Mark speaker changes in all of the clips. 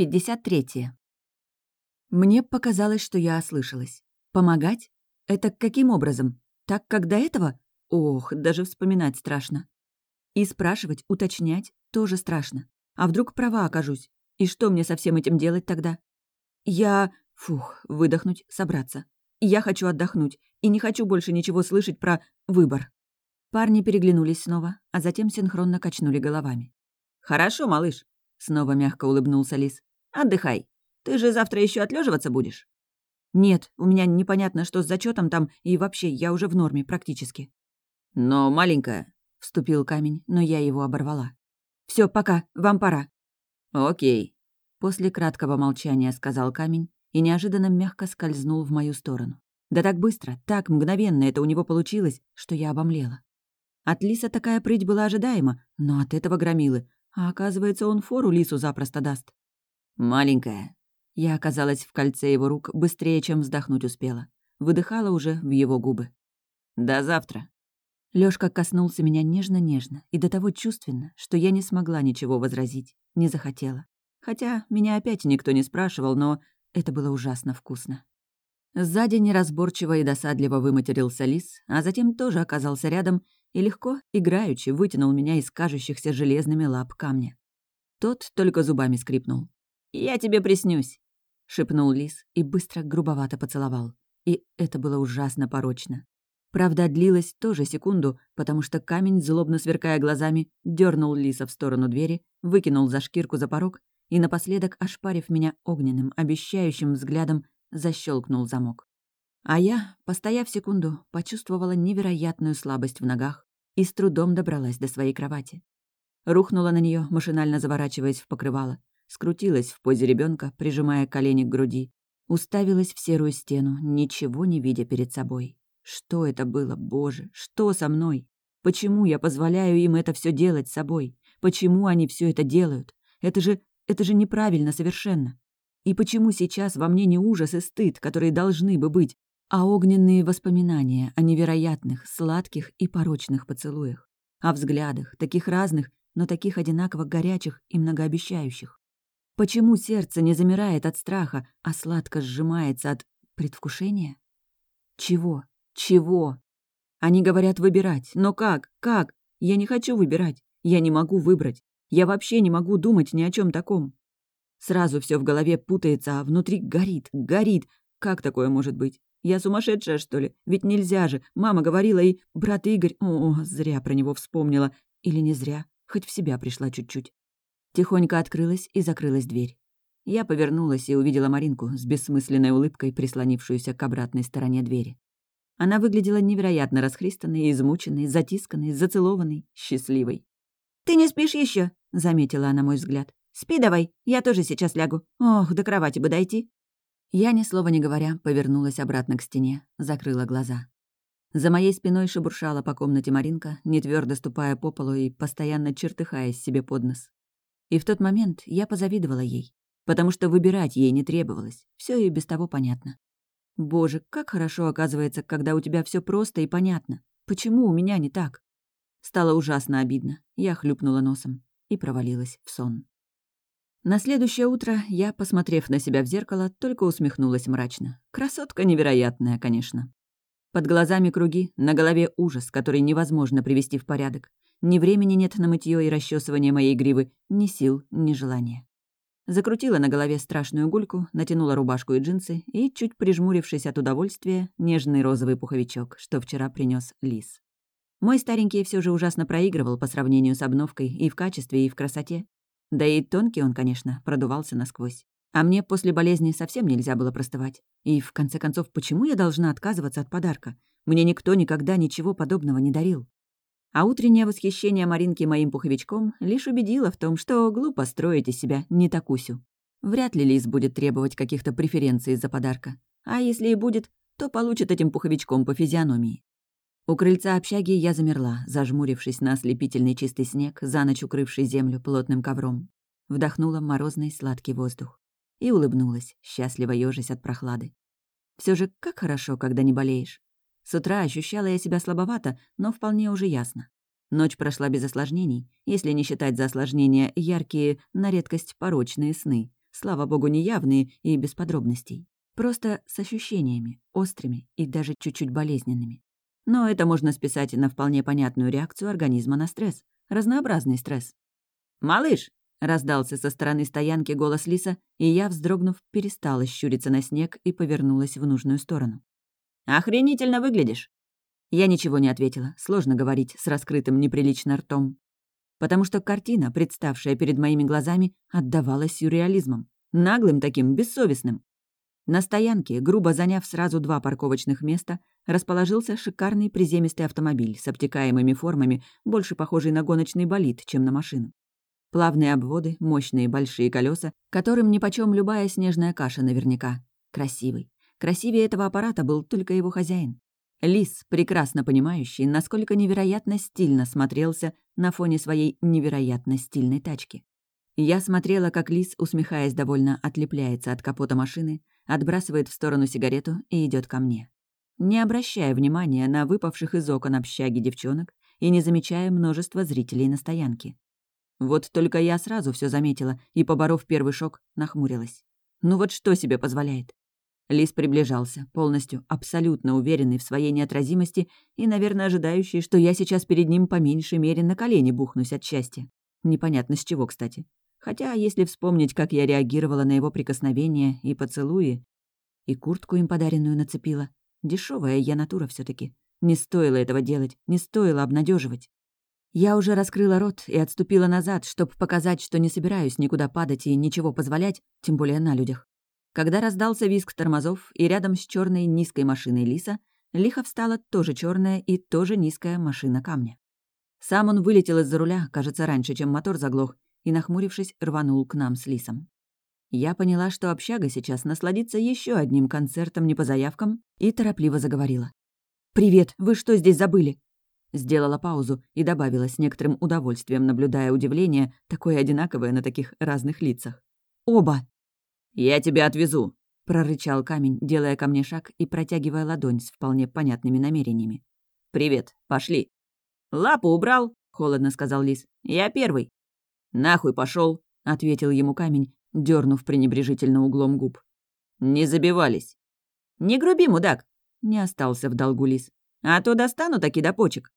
Speaker 1: 53. Мне показалось, что я ослышалась. Помогать? Это каким образом? Так, как до этого? Ох, даже вспоминать страшно. И спрашивать, уточнять тоже страшно. А вдруг права окажусь? И что мне со всем этим делать тогда? Я... Фух, выдохнуть, собраться. Я хочу отдохнуть и не хочу больше ничего слышать про выбор. Парни переглянулись снова, а затем синхронно качнули головами. «Хорошо, малыш», — снова мягко улыбнулся Лис. «Отдыхай. Ты же завтра еще отлеживаться будешь?» «Нет, у меня непонятно, что с зачетом там, и вообще я уже в норме практически». «Но маленькая», — вступил камень, но я его оборвала. Все, пока, вам пора». «Окей», — после краткого молчания сказал камень и неожиданно мягко скользнул в мою сторону. Да так быстро, так мгновенно это у него получилось, что я обомлела. От лиса такая прыть была ожидаема, но от этого громилы. А оказывается, он фору лису запросто даст. «Маленькая». Я оказалась в кольце его рук быстрее, чем вздохнуть успела. Выдыхала уже в его губы. «До завтра». Лёшка коснулся меня нежно-нежно и до того чувственно, что я не смогла ничего возразить, не захотела. Хотя меня опять никто не спрашивал, но это было ужасно вкусно. Сзади неразборчиво и досадливо выматерился лис, а затем тоже оказался рядом и легко, играючи, вытянул меня из кажущихся железными лап камня. Тот только зубами скрипнул. «Я тебе приснюсь», — шепнул лис и быстро грубовато поцеловал. И это было ужасно порочно. Правда, длилось тоже секунду, потому что камень, злобно сверкая глазами, дернул лиса в сторону двери, выкинул за шкирку за порог и, напоследок, ошпарив меня огненным, обещающим взглядом, защелкнул замок. А я, постояв секунду, почувствовала невероятную слабость в ногах и с трудом добралась до своей кровати. Рухнула на нее, машинально заворачиваясь в покрывало, скрутилась в позе ребенка, прижимая колени к груди, уставилась в серую стену, ничего не видя перед собой. Что это было, Боже? Что со мной? Почему я позволяю им это все делать с собой? Почему они все это делают? Это же... это же неправильно совершенно. И почему сейчас во мне не ужас и стыд, которые должны бы быть, а огненные воспоминания о невероятных, сладких и порочных поцелуях, о взглядах, таких разных, но таких одинаково горячих и многообещающих? Почему сердце не замирает от страха, а сладко сжимается от предвкушения? Чего? Чего? Они говорят выбирать. Но как? Как? Я не хочу выбирать. Я не могу выбрать. Я вообще не могу думать ни о чем таком. Сразу все в голове путается, а внутри горит, горит. Как такое может быть? Я сумасшедшая, что ли? Ведь нельзя же. Мама говорила, и брат Игорь... О, зря про него вспомнила. Или не зря. Хоть в себя пришла чуть-чуть. Тихонько открылась и закрылась дверь. Я повернулась и увидела Маринку с бессмысленной улыбкой, прислонившуюся к обратной стороне двери. Она выглядела невероятно расхристанной, измученной, затисканной, зацелованной, счастливой. «Ты не спишь еще? заметила она мой взгляд. «Спи давай, я тоже сейчас лягу. Ох, до кровати бы дойти». Я, ни слова не говоря, повернулась обратно к стене, закрыла глаза. За моей спиной шебуршала по комнате Маринка, не твердо ступая по полу и постоянно чертыхаясь себе под нос. И в тот момент я позавидовала ей, потому что выбирать ей не требовалось, все и без того понятно. Боже, как хорошо оказывается, когда у тебя все просто и понятно. Почему у меня не так? Стало ужасно обидно. Я хлюпнула носом и провалилась в сон. На следующее утро я, посмотрев на себя в зеркало, только усмехнулась мрачно. Красотка невероятная, конечно. Под глазами круги, на голове ужас, который невозможно привести в порядок. Ни времени нет на мытье и расчесывание моей гривы, ни сил, ни желания. Закрутила на голове страшную гульку, натянула рубашку и джинсы и, чуть прижмурившись от удовольствия, нежный розовый пуховичок, что вчера принес лис. Мой старенький все же ужасно проигрывал по сравнению с обновкой и в качестве, и в красоте. Да и тонкий он, конечно, продувался насквозь. А мне после болезни совсем нельзя было простывать. И, в конце концов, почему я должна отказываться от подарка? Мне никто никогда ничего подобного не дарил. А утреннее восхищение Маринки моим пуховичком лишь убедило в том, что глупо строить из себя не такусю. Вряд ли Лиз будет требовать каких-то преференций из-за подарка. А если и будет, то получит этим пуховичком по физиономии. У крыльца общаги я замерла, зажмурившись на ослепительный чистый снег, за ночь укрывший землю плотным ковром. Вдохнула морозный сладкий воздух. И улыбнулась, счастливо ёжась от прохлады. Все же как хорошо, когда не болеешь. С утра ощущала я себя слабовато, но вполне уже ясно. Ночь прошла без осложнений, если не считать за осложнения яркие, на редкость порочные сны, слава богу, неявные и без подробностей. Просто с ощущениями, острыми и даже чуть-чуть болезненными. Но это можно списать на вполне понятную реакцию организма на стресс. Разнообразный стресс. «Малыш!» — раздался со стороны стоянки голос Лиса, и я, вздрогнув, перестала щуриться на снег и повернулась в нужную сторону. «Охренительно выглядишь!» Я ничего не ответила, сложно говорить с раскрытым неприлично ртом. Потому что картина, представшая перед моими глазами, отдавалась сюрреализмом. Наглым таким, бессовестным. На стоянке, грубо заняв сразу два парковочных места, расположился шикарный приземистый автомобиль с обтекаемыми формами, больше похожий на гоночный болид, чем на машину. Плавные обводы, мощные большие колеса, которым нипочем любая снежная каша наверняка. Красивый. Красивее этого аппарата был только его хозяин. Лис, прекрасно понимающий, насколько невероятно стильно смотрелся на фоне своей невероятно стильной тачки. Я смотрела, как Лис, усмехаясь довольно, отлепляется от капота машины, отбрасывает в сторону сигарету и идет ко мне. Не обращая внимания на выпавших из окон общаги девчонок и не замечая множества зрителей на стоянке. Вот только я сразу все заметила и, поборов первый шок, нахмурилась. Ну вот что себе позволяет? Лис приближался, полностью, абсолютно уверенный в своей неотразимости и, наверное, ожидающий, что я сейчас перед ним по меньшей мере на колени бухнусь от счастья. Непонятно с чего, кстати. Хотя, если вспомнить, как я реагировала на его прикосновения и поцелуи, и куртку им подаренную нацепила, дешевая я натура все таки Не стоило этого делать, не стоило обнадеживать. Я уже раскрыла рот и отступила назад, чтобы показать, что не собираюсь никуда падать и ничего позволять, тем более на людях. Когда раздался визг тормозов, и рядом с черной низкой машиной Лиса лихо встала тоже черная и тоже низкая машина камня. Сам он вылетел из-за руля, кажется, раньше, чем мотор заглох, и, нахмурившись, рванул к нам с Лисом. Я поняла, что общага сейчас насладится еще одним концертом не по заявкам, и торопливо заговорила. «Привет, вы что здесь забыли?» Сделала паузу и добавила с некоторым удовольствием, наблюдая удивление, такое одинаковое на таких разных лицах. «Оба!» «Я тебя отвезу!» — прорычал камень, делая ко мне шаг и протягивая ладонь с вполне понятными намерениями. «Привет, пошли!» «Лапу убрал!» — холодно сказал лис. «Я первый!» «Нахуй пошел, ответил ему камень, дернув пренебрежительно углом губ. «Не забивались». «Не груби, мудак!» — не остался в долгу лис. «А то достану таки до почек».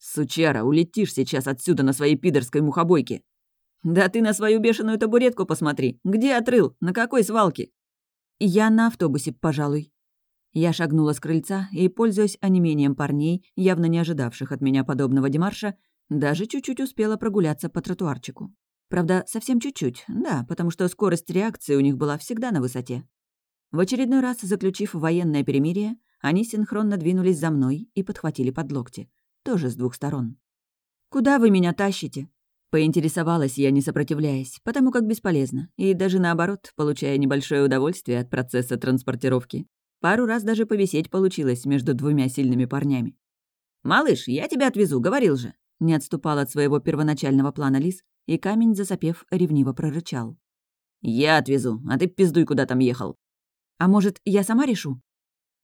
Speaker 1: «Сучара, улетишь сейчас отсюда на своей пидорской мухобойке!» «Да ты на свою бешеную табуретку посмотри! Где отрыл? На какой свалке?» «Я на автобусе, пожалуй». Я шагнула с крыльца и, пользуясь онемением парней, явно не ожидавших от меня подобного демарша, даже чуть-чуть успела прогуляться по тротуарчику. Правда, совсем чуть-чуть, да, потому что скорость реакции у них была всегда на высоте. В очередной раз, заключив военное перемирие, они синхронно двинулись за мной и подхватили под локти. Тоже с двух сторон. «Куда вы меня тащите?» Поинтересовалась я, не сопротивляясь, потому как бесполезно, и даже наоборот, получая небольшое удовольствие от процесса транспортировки. Пару раз даже повисеть получилось между двумя сильными парнями. «Малыш, я тебя отвезу, говорил же!» Не отступал от своего первоначального плана лис, и камень, засопев, ревниво прорычал. «Я отвезу, а ты пиздуй, куда там ехал». «А может, я сама решу?»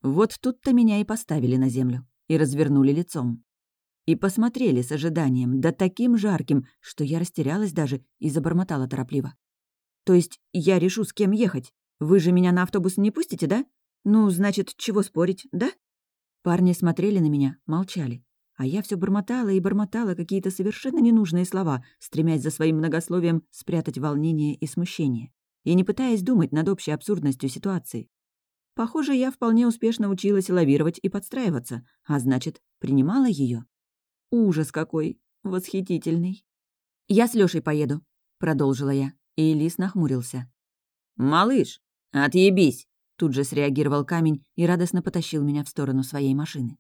Speaker 1: Вот тут-то меня и поставили на землю, и развернули лицом. И посмотрели с ожиданием, да таким жарким, что я растерялась даже и забормотала торопливо. «То есть я решу, с кем ехать? Вы же меня на автобус не пустите, да? Ну, значит, чего спорить, да?» Парни смотрели на меня, молчали. А я все бормотала и бормотала какие-то совершенно ненужные слова, стремясь за своим многословием спрятать волнение и смущение, и не пытаясь думать над общей абсурдностью ситуации. Похоже, я вполне успешно училась лавировать и подстраиваться, а значит, принимала ее. Ужас какой! Восхитительный. «Я с Лёшей поеду», — продолжила я, и Лис нахмурился. «Малыш, отъебись!» Тут же среагировал камень и радостно потащил меня в сторону своей машины.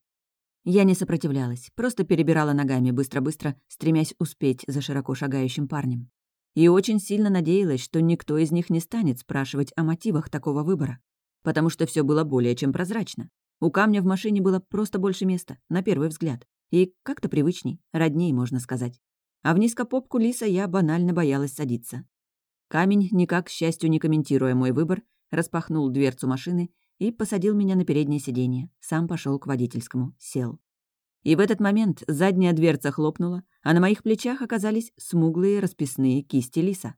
Speaker 1: Я не сопротивлялась, просто перебирала ногами быстро-быстро, стремясь успеть за широко шагающим парнем. И очень сильно надеялась, что никто из них не станет спрашивать о мотивах такого выбора. Потому что все было более чем прозрачно. У камня в машине было просто больше места, на первый взгляд. И как-то привычней, родней, можно сказать. А в низкопопку лиса я банально боялась садиться. Камень, никак, к счастью, не комментируя мой выбор, распахнул дверцу машины и посадил меня на переднее сиденье. Сам пошел к водительскому, сел. И в этот момент задняя дверца хлопнула, а на моих плечах оказались смуглые расписные кисти лиса.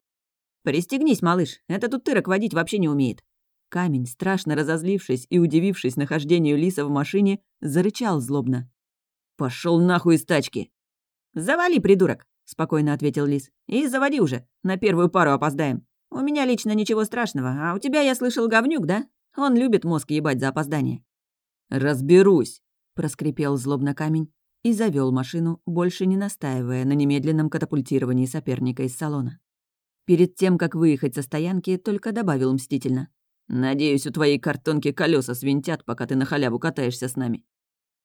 Speaker 1: «Пристегнись, малыш, этот утырок водить вообще не умеет». Камень, страшно разозлившись и удивившись нахождению Лиса в машине, зарычал злобно. Пошел нахуй из тачки!» «Завали, придурок!» — спокойно ответил Лис. «И заводи уже, на первую пару опоздаем. У меня лично ничего страшного, а у тебя, я слышал, говнюк, да? Он любит мозг ебать за опоздание». «Разберусь!» — проскрипел злобно камень и завел машину, больше не настаивая на немедленном катапультировании соперника из салона. Перед тем, как выехать со стоянки, только добавил мстительно. «Надеюсь, у твоей картонки колеса свинтят, пока ты на халяву катаешься с нами».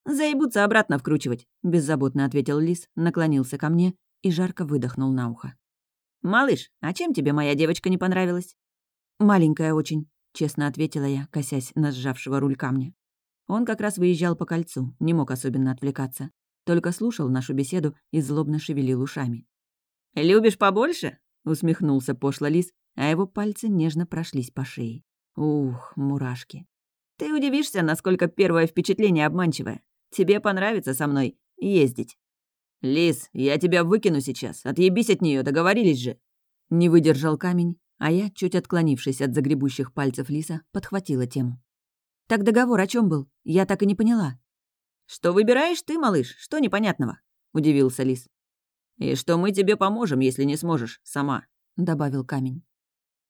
Speaker 1: «Заебутся обратно вкручивать», — беззаботно ответил Лис, наклонился ко мне и жарко выдохнул на ухо. «Малыш, а чем тебе моя девочка не понравилась?» «Маленькая очень», — честно ответила я, косясь на сжавшего руль камня. Он как раз выезжал по кольцу, не мог особенно отвлекаться. Только слушал нашу беседу и злобно шевелил ушами. «Любишь побольше?» — усмехнулся пошло лис, а его пальцы нежно прошлись по шее. Ух, мурашки. «Ты удивишься, насколько первое впечатление обманчивое. Тебе понравится со мной ездить». «Лис, я тебя выкину сейчас. Отъебись от нее, договорились же». Не выдержал камень, а я, чуть отклонившись от загребущих пальцев лиса, подхватила тему. «Так договор о чем был? Я так и не поняла». «Что выбираешь ты, малыш? Что непонятного?» — удивился лис. «И что мы тебе поможем, если не сможешь сама», — добавил камень.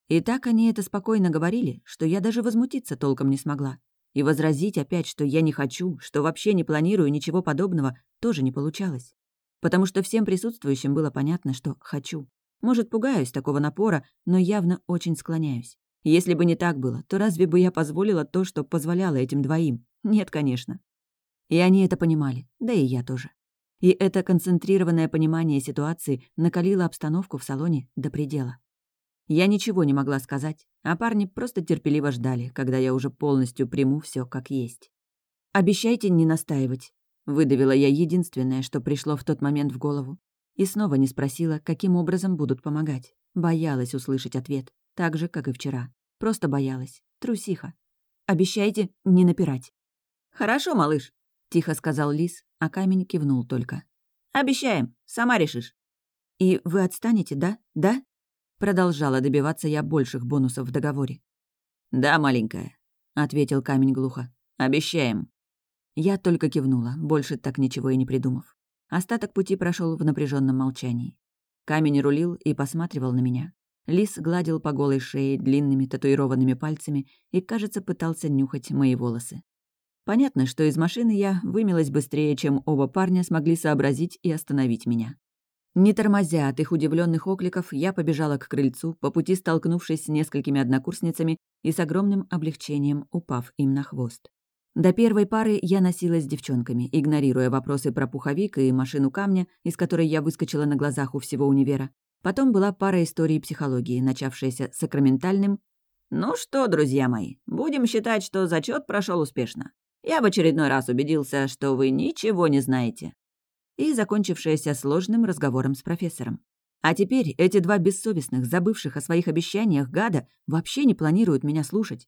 Speaker 1: И так они это спокойно говорили, что я даже возмутиться толком не смогла. И возразить опять, что я не хочу, что вообще не планирую ничего подобного, тоже не получалось. Потому что всем присутствующим было понятно, что хочу. Может, пугаюсь такого напора, но явно очень склоняюсь. Если бы не так было, то разве бы я позволила то, что позволяла этим двоим? Нет, конечно. И они это понимали, да и я тоже. И это концентрированное понимание ситуации накалило обстановку в салоне до предела. Я ничего не могла сказать, а парни просто терпеливо ждали, когда я уже полностью приму все как есть. «Обещайте не настаивать», — выдавила я единственное, что пришло в тот момент в голову. И снова не спросила, каким образом будут помогать. Боялась услышать ответ, так же, как и вчера. Просто боялась. Трусиха. «Обещайте не напирать». «Хорошо, малыш», — тихо сказал Лис, а камень кивнул только. «Обещаем, сама решишь». «И вы отстанете, да? Да?» Продолжала добиваться я больших бонусов в договоре. «Да, маленькая», — ответил камень глухо. «Обещаем». Я только кивнула, больше так ничего и не придумав. Остаток пути прошел в напряженном молчании. Камень рулил и посматривал на меня. Лис гладил по голой шее длинными татуированными пальцами и, кажется, пытался нюхать мои волосы. Понятно, что из машины я вымилась быстрее, чем оба парня смогли сообразить и остановить меня. Не тормозя от их удивленных окликов, я побежала к крыльцу, по пути столкнувшись с несколькими однокурсницами и с огромным облегчением упав им на хвост. До первой пары я носилась с девчонками, игнорируя вопросы про пуховик и машину камня, из которой я выскочила на глазах у всего универа. Потом была пара историй психологии, начавшаяся сакраментальным «Ну что, друзья мои, будем считать, что зачет прошел успешно. Я в очередной раз убедился, что вы ничего не знаете и закончившаяся сложным разговором с профессором. А теперь эти два бессовестных, забывших о своих обещаниях гада, вообще не планируют меня слушать.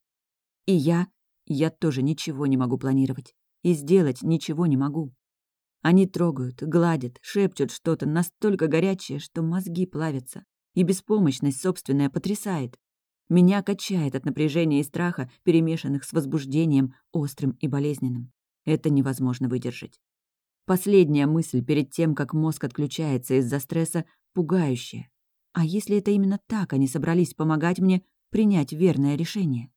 Speaker 1: И я... я тоже ничего не могу планировать. И сделать ничего не могу. Они трогают, гладят, шепчут что-то настолько горячее, что мозги плавятся. И беспомощность собственная потрясает. Меня качает от напряжения и страха, перемешанных с возбуждением, острым и болезненным. Это невозможно выдержать. Последняя мысль перед тем, как мозг отключается из-за стресса, пугающая. А если это именно так они собрались помогать мне принять верное решение?